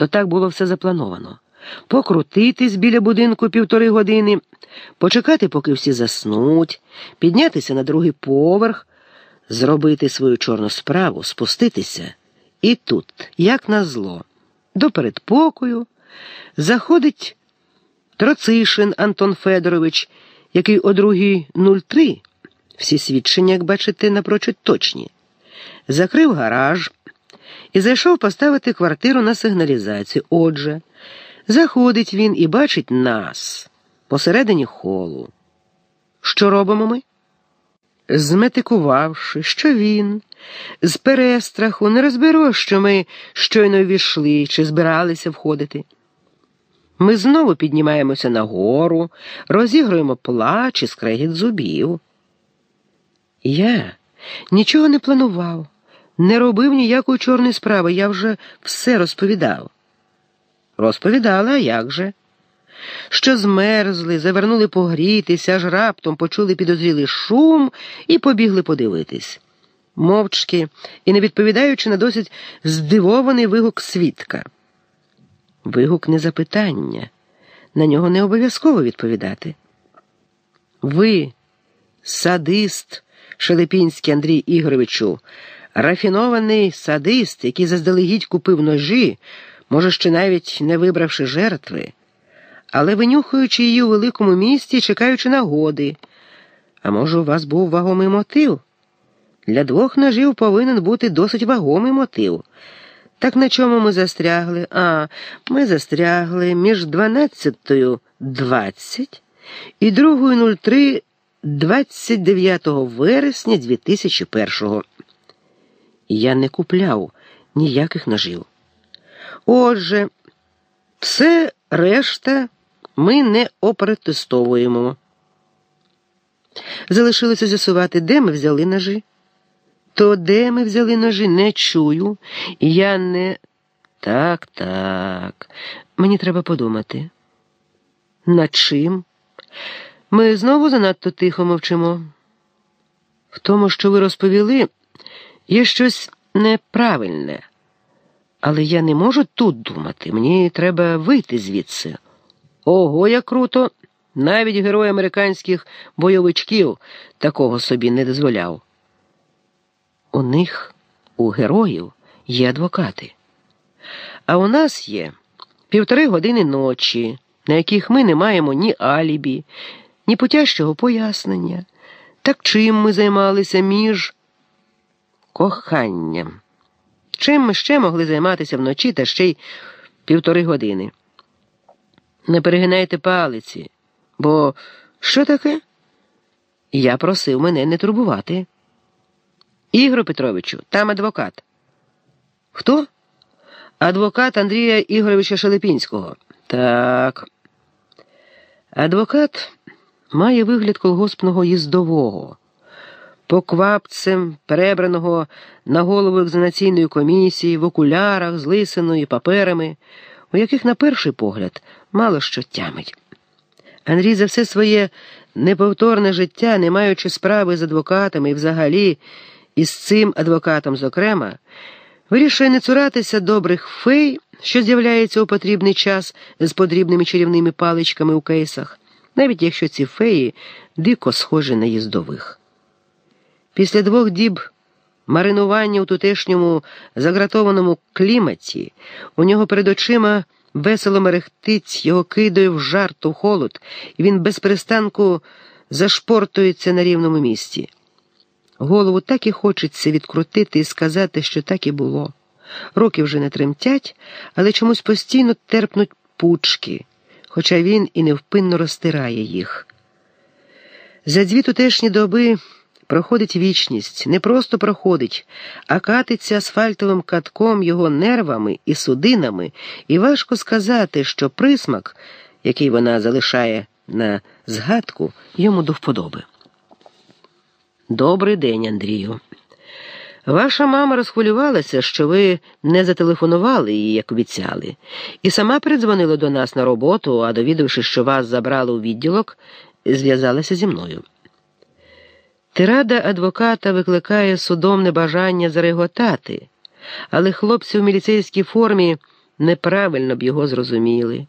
то так було все заплановано. Покрутитись біля будинку півтори години, почекати, поки всі заснуть, піднятися на другий поверх, зробити свою чорну справу, спуститися. І тут, як назло, до передпокою заходить Троцишин Антон Федорович, який о другій 03, всі свідчення, як бачите, напрочуд точні, закрив гараж і зайшов поставити квартиру на сигналізацію. Отже, заходить він і бачить нас посередині холу. Що робимо ми? Зметикувавши, що він, з перестраху не розберо, що ми щойно ввійшли чи збиралися входити. Ми знову піднімаємося нагору, розігруємо плач і скрегіт зубів. Я нічого не планував, не робив ніякої чорної справи, я вже все розповідав. Розповідала, а як же? Що змерзли, завернули погрітися, аж раптом почули підозрілий шум і побігли подивитись. Мовчки і не відповідаючи на досить здивований вигук свідка. Вигук не запитання, на нього не обов'язково відповідати. Ви, садист, Шелепінський Андрій Ігоровичу, рафінований садист, який заздалегідь купив ножі, може, ще навіть не вибравши жертви, але винюхуючи її у великому місті, чекаючи нагоди. А може, у вас був вагомий мотив? Для двох ножів повинен бути досить вагомий мотив. Так на чому ми застрягли? А, ми застрягли між 12.20 і 2.03 29 вересня 2001-го. Я не купляв ніяких ножів. Отже, все решта ми не опротестовуємо. Залишилося з'ясувати, де ми взяли ножі. То де ми взяли ножі, не чую. Я не. Так, так. Мені треба подумати. Над чим? Ми знову занадто тихо мовчимо. В тому, що ви розповіли, є щось неправильне. Але я не можу тут думати. Мені треба вийти звідси. Ого, як круто! Навіть герой американських бойовичків такого собі не дозволяв. У них, у героїв, є адвокати. А у нас є півтори години ночі, на яких ми не маємо ні алібі, ні потяжчого пояснення. Так чим ми займалися між коханням? Чим ми ще могли займатися вночі та ще й півтори години? Не перегинайте палиці, бо що таке? Я просив мене не турбувати. Ігор Петровичу, там адвокат. Хто? Адвокат Андрія Ігоровича Шелепінського. Так. Адвокат має вигляд колгоспного їздового, поквапцем, перебраного на голову екзаменаційної комісії, в окулярах, з лисиною, паперами, у яких, на перший погляд, мало що тямить. Андрій за все своє неповторне життя, не маючи справи з адвокатами і взагалі із цим адвокатом, зокрема, вирішує не цуратися добрих фей, що з'являється у потрібний час з подрібними чарівними паличками у кейсах, навіть якщо ці феї дико схожі на їздових. Після двох діб маринування у тутешньому загратованому кліматі у нього перед очима весело мерехтить, його кидає в жарт у холод, і він без перестанку зашпортується на рівному місці. Голову так і хочеться відкрутити і сказати, що так і було. Роки вже не тремтять, але чомусь постійно терпнуть пучки, хоча він і невпинно розтирає їх. За дві тутешні доби проходить вічність, не просто проходить, а катиться асфальтовим катком його нервами і судинами, і важко сказати, що присмак, який вона залишає на згадку, йому до вподоби. Добрий день, Андрію. Ваша мама розхвилювалася, що ви не зателефонували їй, як обіцяли, і сама передзвонила до нас на роботу, а довідавшись, що вас забрали у відділок, зв'язалася зі мною. Тирада адвоката викликає судомне бажання зареготати, але хлопці в міліцейській формі неправильно б його зрозуміли.